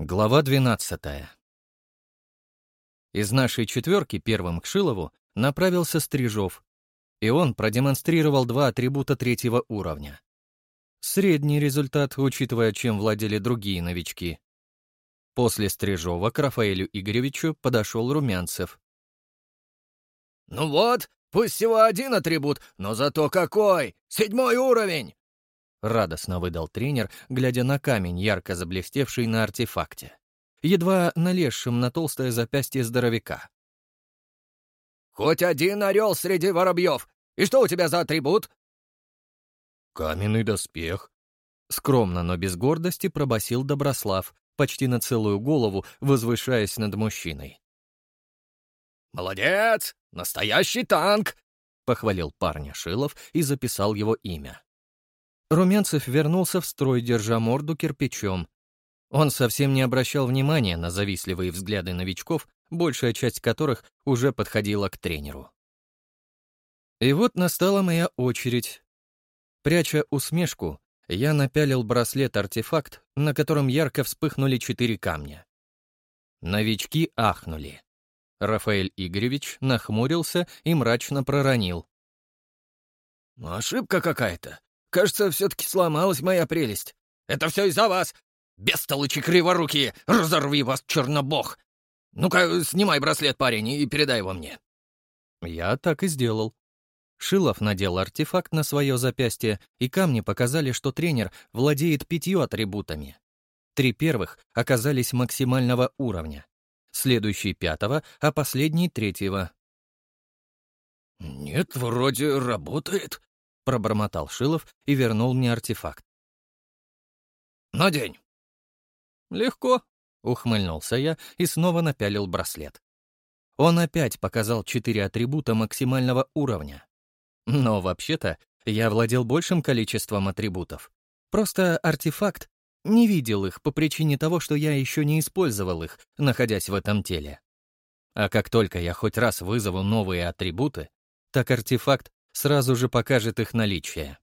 Глава 12 Из нашей четверки первым к Шилову направился Стрижов, и он продемонстрировал два атрибута третьего уровня. Средний результат, учитывая, чем владели другие новички. После Стрижова к Рафаэлю Игоревичу подошел Румянцев. «Ну вот, пусть всего один атрибут, но зато какой! Седьмой уровень!» — радостно выдал тренер, глядя на камень, ярко заблестевший на артефакте, едва налезшим на толстое запястье здоровяка. «Хоть один орел среди воробьев! И что у тебя за атрибут?» «Каменный доспех», — скромно, но без гордости пробасил Доброслав, почти на целую голову, возвышаясь над мужчиной. «Молодец! Настоящий танк!» — похвалил парня Шилов и записал его имя. Румянцев вернулся в строй, держа морду кирпичом. Он совсем не обращал внимания на завистливые взгляды новичков, большая часть которых уже подходила к тренеру. И вот настала моя очередь. Пряча усмешку, я напялил браслет-артефакт, на котором ярко вспыхнули четыре камня. Новички ахнули. Рафаэль Игоревич нахмурился и мрачно проронил. «Ошибка какая-то. Кажется, все-таки сломалась моя прелесть. Это все из-за вас! Бестолочи криворукие! Разорви вас, чернобог! Ну-ка, снимай браслет, парень, и передай его мне». Я так и сделал. Шилов надел артефакт на свое запястье, и камни показали, что тренер владеет пятью атрибутами. Три первых оказались максимального уровня, следующий — пятого, а последний — третьего. «Нет, вроде работает», пробормотал Шилов и вернул мне артефакт. «Надень!» «Легко», — ухмыльнулся я и снова напялил браслет. Он опять показал четыре атрибута максимального уровня. Но вообще-то я владел большим количеством атрибутов. Просто артефакт не видел их по причине того, что я еще не использовал их, находясь в этом теле. А как только я хоть раз вызову новые атрибуты, так артефакт сразу же покажет их наличие.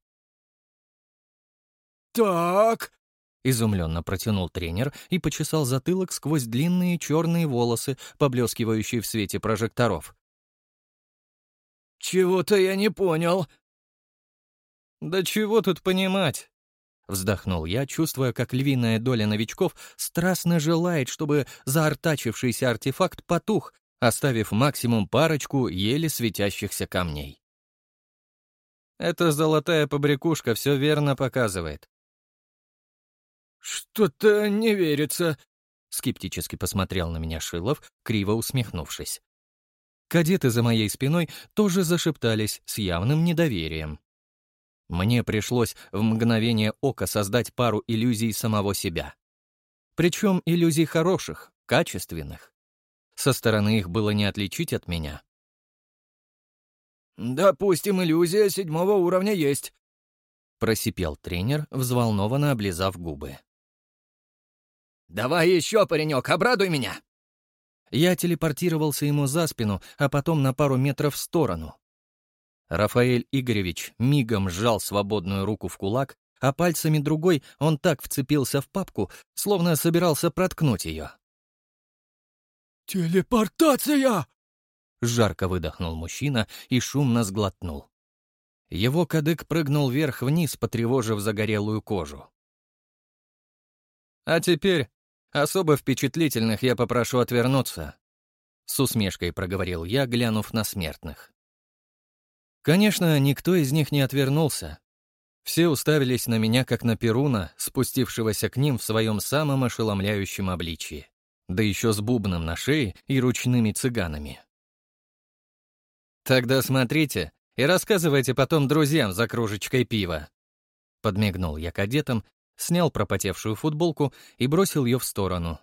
«Так», — изумленно протянул тренер и почесал затылок сквозь длинные черные волосы, поблескивающие в свете прожекторов. «Чего-то я не понял». «Да чего тут понимать?» Вздохнул я, чувствуя, как львиная доля новичков страстно желает, чтобы заортачившийся артефакт потух, оставив максимум парочку еле светящихся камней. Эта золотая побрякушка все верно показывает. «Что-то не верится», — скептически посмотрел на меня Шилов, криво усмехнувшись. Кадеты за моей спиной тоже зашептались с явным недоверием. Мне пришлось в мгновение ока создать пару иллюзий самого себя. Причем иллюзий хороших, качественных. Со стороны их было не отличить от меня. «Допустим, иллюзия седьмого уровня есть», — просипел тренер, взволнованно облизав губы. «Давай еще, паренек, обрадуй меня!» Я телепортировался ему за спину, а потом на пару метров в сторону. Рафаэль Игоревич мигом сжал свободную руку в кулак, а пальцами другой он так вцепился в папку, словно собирался проткнуть ее. «Телепортация!» Жарко выдохнул мужчина и шумно сглотнул. Его кадык прыгнул вверх-вниз, потревожив загорелую кожу. «А теперь особо впечатлительных я попрошу отвернуться», — с усмешкой проговорил я, глянув на смертных. Конечно, никто из них не отвернулся. Все уставились на меня, как на Перуна, спустившегося к ним в своем самом ошеломляющем обличии, да еще с бубном на шее и ручными цыганами. «Тогда смотрите и рассказывайте потом друзьям за кружечкой пива». Подмигнул я кадетам, снял пропотевшую футболку и бросил ее в сторону.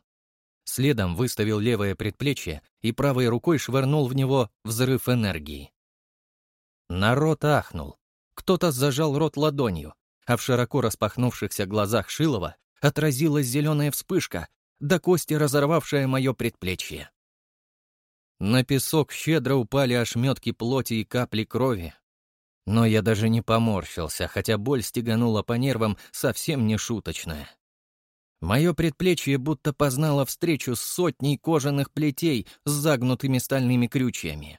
Следом выставил левое предплечье и правой рукой швырнул в него взрыв энергии. Народ ахнул. Кто-то зажал рот ладонью, а в широко распахнувшихся глазах Шилова отразилась зеленая вспышка, до кости разорвавшая мое предплечье. На песок щедро упали ошметки плоти и капли крови. Но я даже не поморщился, хотя боль стеганула по нервам совсем не шуточная. Мое предплечье будто познало встречу с сотней кожаных плетей с загнутыми стальными крючьями.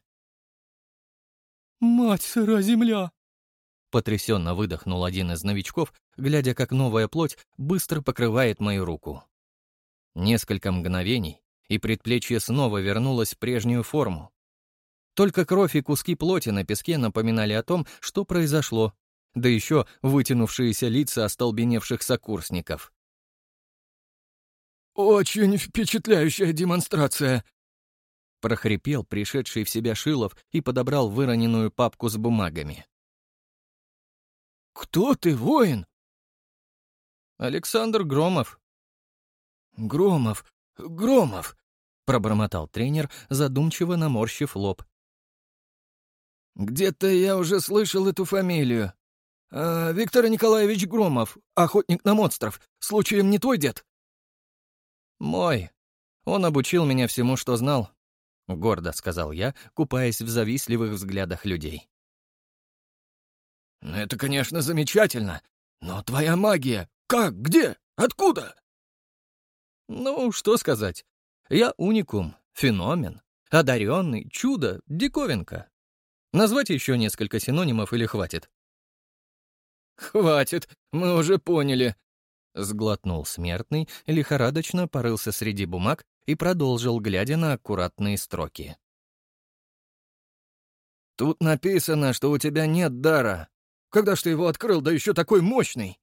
«Мать сыра земля!» Потрясенно выдохнул один из новичков, глядя, как новая плоть быстро покрывает мою руку. Несколько мгновений, и предплечье снова вернулось в прежнюю форму. Только кровь и куски плоти на песке напоминали о том, что произошло, да еще вытянувшиеся лица остолбеневших сокурсников. «Очень впечатляющая демонстрация!» прохрипел пришедший в себя Шилов и подобрал выроненную папку с бумагами. «Кто ты, воин?» «Александр Громов». «Громов, Громов», — пробормотал тренер, задумчиво наморщив лоб. «Где-то я уже слышал эту фамилию. А, Виктор Николаевич Громов, охотник на монстров, случаем не твой дед?» «Мой. Он обучил меня всему, что знал», — гордо сказал я, купаясь в завистливых взглядах людей. «Ну, «Это, конечно, замечательно, но твоя магия... Как? Где? Откуда?» «Ну, что сказать. Я уникум, феномен, одаренный, чудо, диковинка. Назвать еще несколько синонимов или хватит?» «Хватит, мы уже поняли», Сглотнул смертный, лихорадочно порылся среди бумаг и продолжил, глядя на аккуратные строки. «Тут написано, что у тебя нет дара. Когда ж ты его открыл, да еще такой мощный?»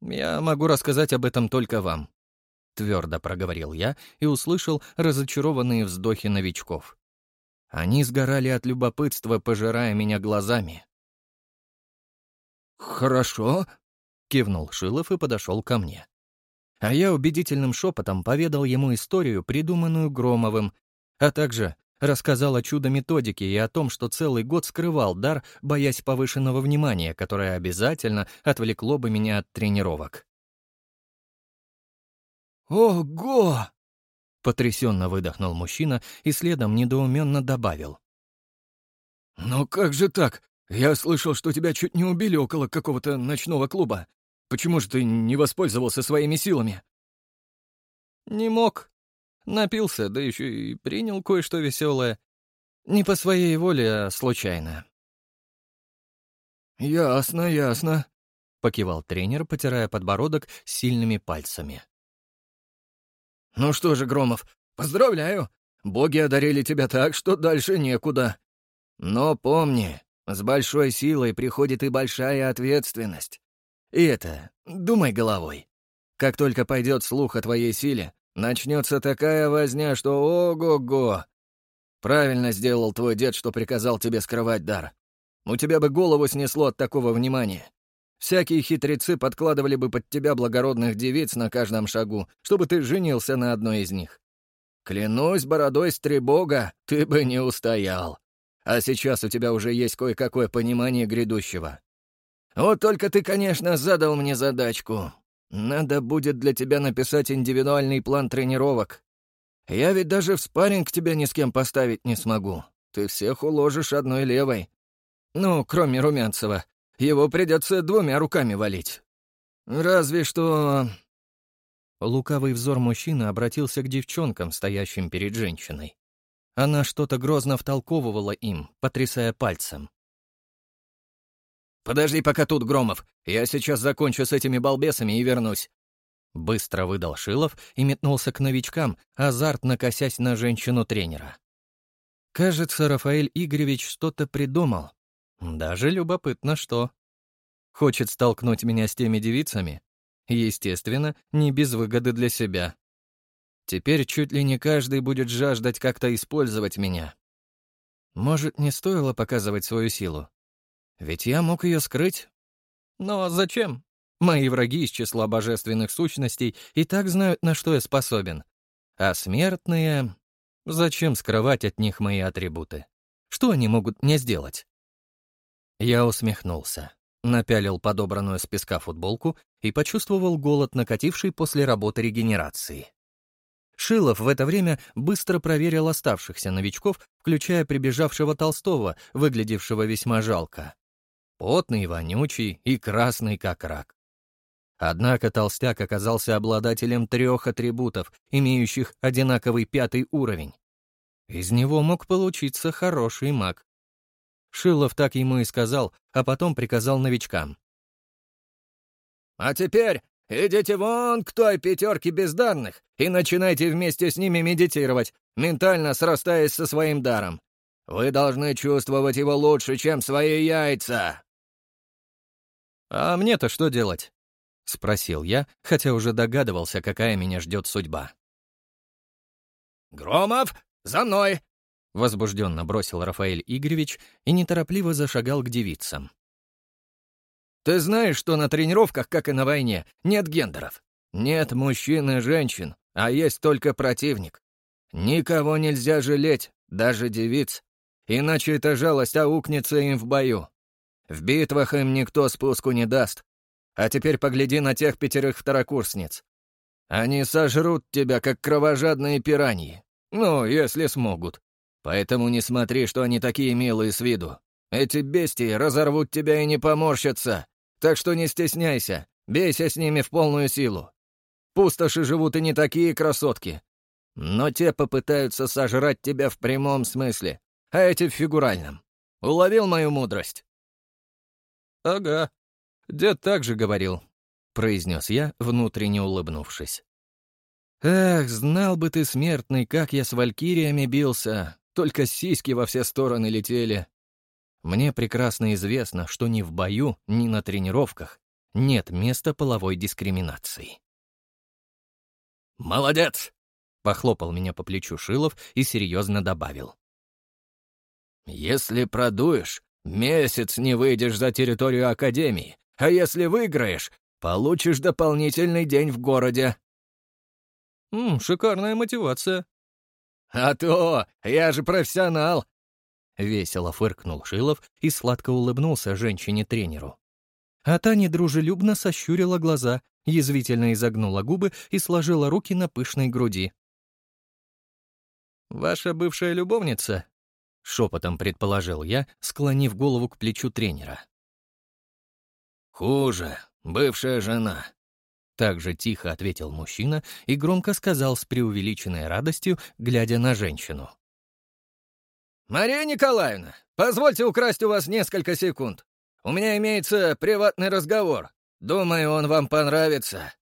«Я могу рассказать об этом только вам», — твердо проговорил я и услышал разочарованные вздохи новичков. Они сгорали от любопытства, пожирая меня глазами. «Хорошо», Кивнул Шилов и подошел ко мне. А я убедительным шепотом поведал ему историю, придуманную Громовым, а также рассказал о чудо-методике и о том, что целый год скрывал дар, боясь повышенного внимания, которое обязательно отвлекло бы меня от тренировок. «Ого!» — потрясенно выдохнул мужчина и следом недоуменно добавил. «Но как же так? Я слышал, что тебя чуть не убили около какого-то ночного клуба. Почему же ты не воспользовался своими силами?» «Не мог. Напился, да еще и принял кое-что веселое. Не по своей воле, а случайно». «Ясно, ясно», — покивал тренер, потирая подбородок сильными пальцами. «Ну что же, Громов, поздравляю. Боги одарили тебя так, что дальше некуда. Но помни, с большой силой приходит и большая ответственность. И это, думай головой. Как только пойдет слух о твоей силе, начнется такая возня, что ого-го. Правильно сделал твой дед, что приказал тебе скрывать дар. У тебя бы голову снесло от такого внимания. Всякие хитрецы подкладывали бы под тебя благородных девиц на каждом шагу, чтобы ты женился на одной из них. Клянусь бородой стребога, ты бы не устоял. А сейчас у тебя уже есть кое-какое понимание грядущего. Вот только ты, конечно, задал мне задачку. Надо будет для тебя написать индивидуальный план тренировок. Я ведь даже в спарринг тебя ни с кем поставить не смогу. Ты всех уложишь одной левой. Ну, кроме Румянцева. Его придется двумя руками валить. Разве что...» Лукавый взор мужчины обратился к девчонкам, стоящим перед женщиной. Она что-то грозно втолковывала им, потрясая пальцем. «Подожди пока тут, Громов. Я сейчас закончу с этими балбесами и вернусь». Быстро выдал Шилов и метнулся к новичкам, азартно косясь на женщину-тренера. Кажется, Рафаэль Игоревич что-то придумал. Даже любопытно, что. Хочет столкнуть меня с теми девицами? Естественно, не без выгоды для себя. Теперь чуть ли не каждый будет жаждать как-то использовать меня. Может, не стоило показывать свою силу? Ведь я мог ее скрыть. Но зачем? Мои враги из числа божественных сущностей и так знают, на что я способен. А смертные... Зачем скрывать от них мои атрибуты? Что они могут мне сделать? Я усмехнулся, напялил подобранную с песка футболку и почувствовал голод, накативший после работы регенерации. Шилов в это время быстро проверил оставшихся новичков, включая прибежавшего Толстого, выглядевшего весьма жалко потный, вонючий и красный, как рак. Однако толстяк оказался обладателем трех атрибутов, имеющих одинаковый пятый уровень. Из него мог получиться хороший маг. Шилов так ему и сказал, а потом приказал новичкам. «А теперь идите вон к той пятерке бездарных и начинайте вместе с ними медитировать, ментально срастаясь со своим даром. Вы должны чувствовать его лучше, чем свои яйца!» «А мне-то что делать?» — спросил я, хотя уже догадывался, какая меня ждет судьба. «Громов, за мной!» — возбужденно бросил Рафаэль Игоревич и неторопливо зашагал к девицам. «Ты знаешь, что на тренировках, как и на войне, нет гендеров? Нет мужчин и женщин, а есть только противник. Никого нельзя жалеть, даже девиц. Иначе эта жалость аукнется им в бою. В битвах им никто спуску не даст. А теперь погляди на тех пятерых второкурсниц. Они сожрут тебя, как кровожадные пираньи. Ну, если смогут. Поэтому не смотри, что они такие милые с виду. Эти бестии разорвут тебя и не поморщатся. Так что не стесняйся, бейся с ними в полную силу. Пустоши живут и не такие красотки. Но те попытаются сожрать тебя в прямом смысле, а эти в фигуральном. Уловил мою мудрость?» «Ага, дед так же говорил», — произнес я, внутренне улыбнувшись. «Эх, знал бы ты, смертный, как я с валькириями бился, только сиськи во все стороны летели. Мне прекрасно известно, что ни в бою, ни на тренировках нет места половой дискриминации». «Молодец!» — похлопал меня по плечу Шилов и серьезно добавил. «Если продуешь, месяц не выйдешь за территорию Академии, а если выиграешь, получишь дополнительный день в городе». «Ммм, шикарная мотивация». «А то! Я же профессионал!» Весело фыркнул Шилов и сладко улыбнулся женщине-тренеру. А та недружелюбно сощурила глаза, язвительно изогнула губы и сложила руки на пышной груди. «Ваша бывшая любовница?» — шепотом предположил я, склонив голову к плечу тренера. «Хуже. Бывшая жена», — так же тихо ответил мужчина и громко сказал с преувеличенной радостью, глядя на женщину. «Мария Николаевна, позвольте украсть у вас несколько секунд. У меня имеется приватный разговор. Думаю, он вам понравится».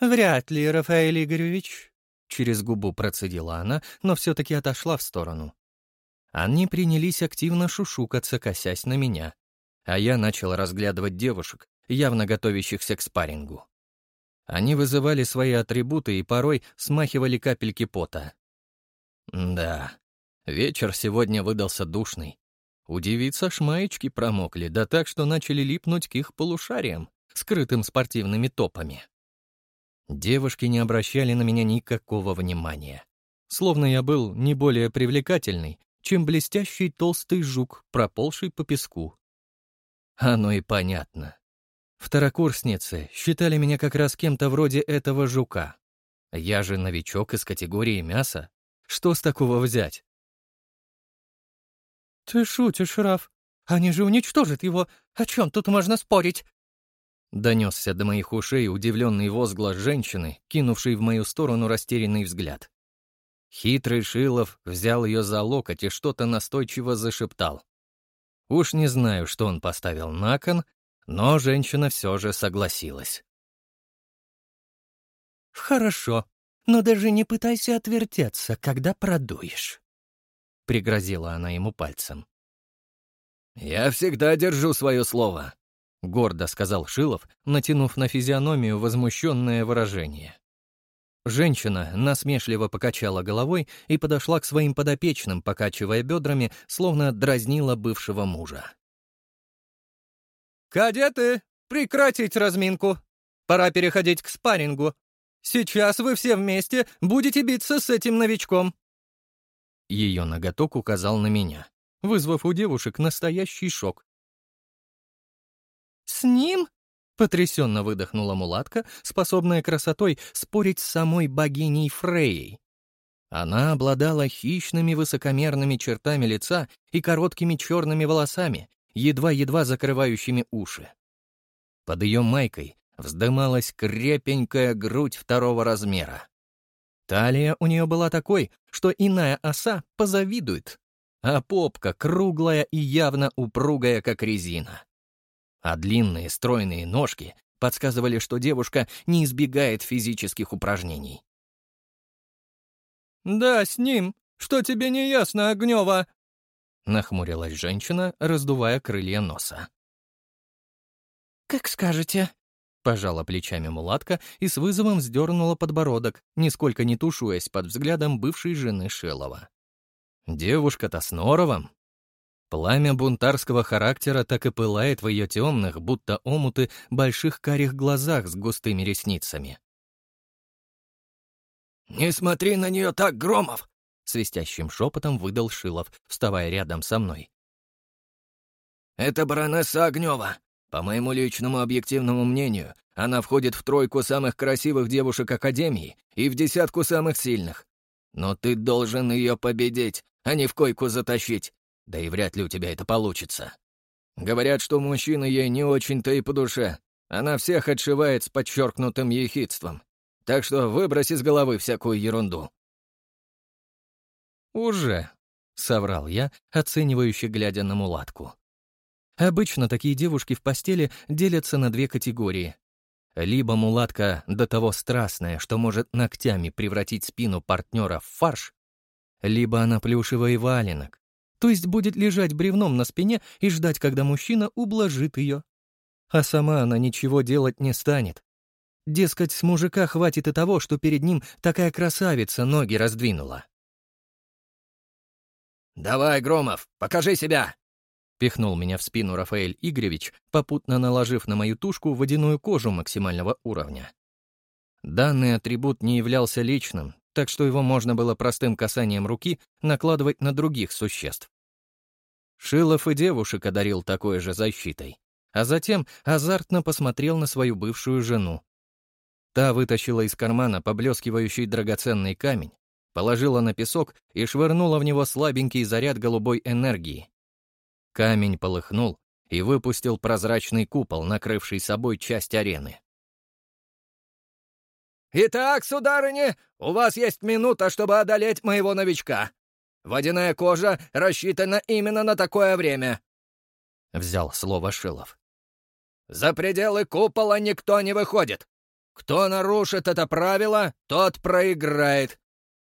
«Вряд ли, Рафаэль Игоревич», — через губу процедила она, но все-таки отошла в сторону. Они принялись активно шушукаться, косясь на меня. А я начал разглядывать девушек, явно готовящихся к спаррингу. Они вызывали свои атрибуты и порой смахивали капельки пота. Да, вечер сегодня выдался душный. У девиц аж маечки промокли, да так, что начали липнуть к их полушариям, скрытым спортивными топами. Девушки не обращали на меня никакого внимания. Словно я был не более привлекательный, чем блестящий толстый жук, проползший по песку. Оно и понятно. Второкурсницы считали меня как раз кем-то вроде этого жука. Я же новичок из категории мяса. Что с такого взять? «Ты шутишь, Раф. Они же уничтожат его. О чем тут можно спорить?» Донесся до моих ушей удивленный возглас женщины, кинувшей в мою сторону растерянный взгляд. Хитрый Шилов взял ее за локоть и что-то настойчиво зашептал. Уж не знаю, что он поставил на кон, но женщина все же согласилась. «Хорошо, но даже не пытайся отвертеться, когда продуешь». — пригрозила она ему пальцем. «Я всегда держу свое слово», — гордо сказал Шилов, натянув на физиономию возмущенное выражение. Женщина насмешливо покачала головой и подошла к своим подопечным, покачивая бедрами, словно дразнила бывшего мужа. «Кадеты, прекратить разминку! Пора переходить к спаррингу. Сейчас вы все вместе будете биться с этим новичком. Ее ноготок указал на меня, вызвав у девушек настоящий шок. «С ним?» — потрясенно выдохнула мулатка, способная красотой спорить с самой богиней Фрейей. Она обладала хищными высокомерными чертами лица и короткими черными волосами, едва-едва закрывающими уши. Под ее майкой вздымалась крепенькая грудь второго размера. Талия у нее была такой, что иная оса позавидует, а попка круглая и явно упругая, как резина. А длинные стройные ножки подсказывали, что девушка не избегает физических упражнений. «Да, с ним. Что тебе не ясно, Огнева?» Нахмурилась женщина, раздувая крылья носа. «Как скажете», — пожала плечами мулатка и с вызовом сдернула подбородок, нисколько не тушуясь под взглядом бывшей жены Шелова. «Девушка-то с норовом!» Пламя бунтарского характера так и пылает в ее темных, будто омуты, больших карих глазах с густыми ресницами. «Не смотри на нее так, Громов!» — свистящим шепотом выдал Шилов, вставая рядом со мной. «Это баронесса Огнева. По моему личному объективному мнению, она входит в тройку самых красивых девушек Академии и в десятку самых сильных. Но ты должен ее победить, а не в койку затащить. Да и вряд ли у тебя это получится. Говорят, что мужчина ей не очень-то и по душе. Она всех отшивает с подчеркнутым ехидством. Так что выбрось из головы всякую ерунду». «Уже», — соврал я, оценивающе глядя на мулатку. Обычно такие девушки в постели делятся на две категории. Либо мулатка до того страстная, что может ногтями превратить спину партнера в фарш, либо она плюшевый валенок, то есть будет лежать бревном на спине и ждать, когда мужчина ублажит ее. А сама она ничего делать не станет. Дескать, с мужика хватит и того, что перед ним такая красавица ноги раздвинула. «Давай, Громов, покажи себя!» Пихнул меня в спину Рафаэль Игоревич, попутно наложив на мою тушку водяную кожу максимального уровня. Данный атрибут не являлся личным, так что его можно было простым касанием руки накладывать на других существ. Шилов и девушек одарил такой же защитой, а затем азартно посмотрел на свою бывшую жену. Та вытащила из кармана поблескивающий драгоценный камень, положила на песок и швырнула в него слабенький заряд голубой энергии. Камень полыхнул и выпустил прозрачный купол, накрывший собой часть арены. «Итак, сударыня, у вас есть минута, чтобы одолеть моего новичка. Водяная кожа рассчитана именно на такое время», — взял слово Шилов. «За пределы купола никто не выходит. Кто нарушит это правило, тот проиграет.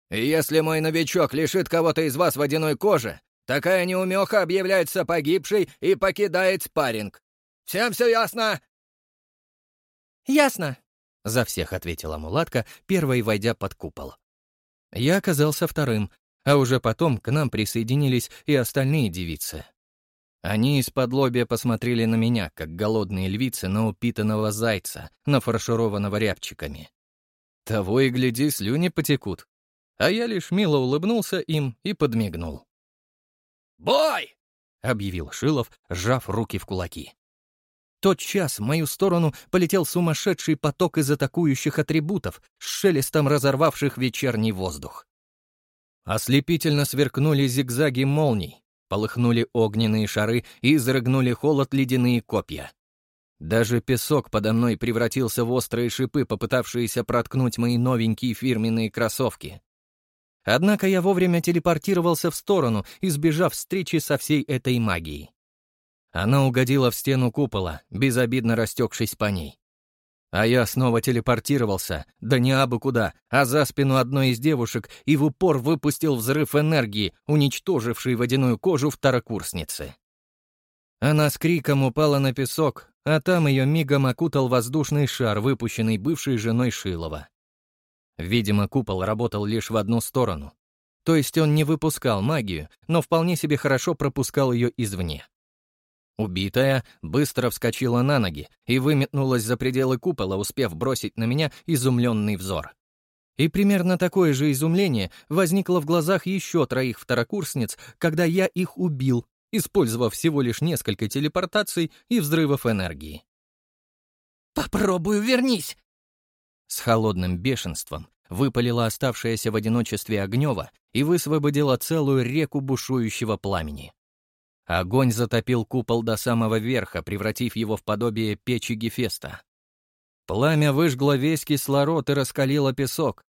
И если мой новичок лишит кого-то из вас водяной кожи, такая неумеха объявляется погибшей и покидает спарринг. Всем все ясно?» «Ясно», — за всех ответила мулатка, первой войдя под купол. Я оказался вторым, а уже потом к нам присоединились и остальные девицы. Они из-под лобья посмотрели на меня, как голодные львицы на упитанного зайца, нафаршированного рябчиками. Того и гляди, слюни потекут. А я лишь мило улыбнулся им и подмигнул. «Бой!» — объявил Шилов, сжав руки в кулаки. тот час в мою сторону полетел сумасшедший поток из атакующих атрибутов, с шелестом разорвавших вечерний воздух. Ослепительно сверкнули зигзаги молний, полыхнули огненные шары и изрыгнули холод ледяные копья. Даже песок подо мной превратился в острые шипы, попытавшиеся проткнуть мои новенькие фирменные кроссовки. Однако я вовремя телепортировался в сторону, избежав встречи со всей этой магией. Она угодила в стену купола, безобидно растекшись по ней. А я снова телепортировался, да не абы куда, а за спину одной из девушек и в упор выпустил взрыв энергии, уничтоживший водяную кожу второкурсницы. Она с криком упала на песок, а там ее мигом окутал воздушный шар, выпущенный бывшей женой Шилова. Видимо, купол работал лишь в одну сторону. То есть он не выпускал магию, но вполне себе хорошо пропускал ее извне. Убитая быстро вскочила на ноги и выметнулась за пределы купола, успев бросить на меня изумленный взор. И примерно такое же изумление возникло в глазах еще троих второкурсниц, когда я их убил, использовав всего лишь несколько телепортаций и взрывов энергии. «Попробую вернись!» С холодным бешенством выпалила оставшаяся в одиночестве Огнева и высвободила целую реку бушующего пламени. Огонь затопил купол до самого верха, превратив его в подобие печи Гефеста. Пламя выжгло весь кислород и раскалило песок.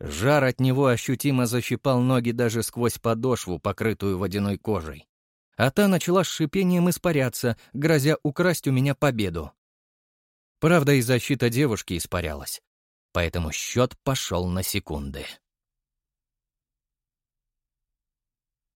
Жар от него ощутимо защипал ноги даже сквозь подошву, покрытую водяной кожей. А та начала с шипением испаряться, грозя украсть у меня победу. Правда, и защита девушки испарялась. Поэтому счет пошел на секунды.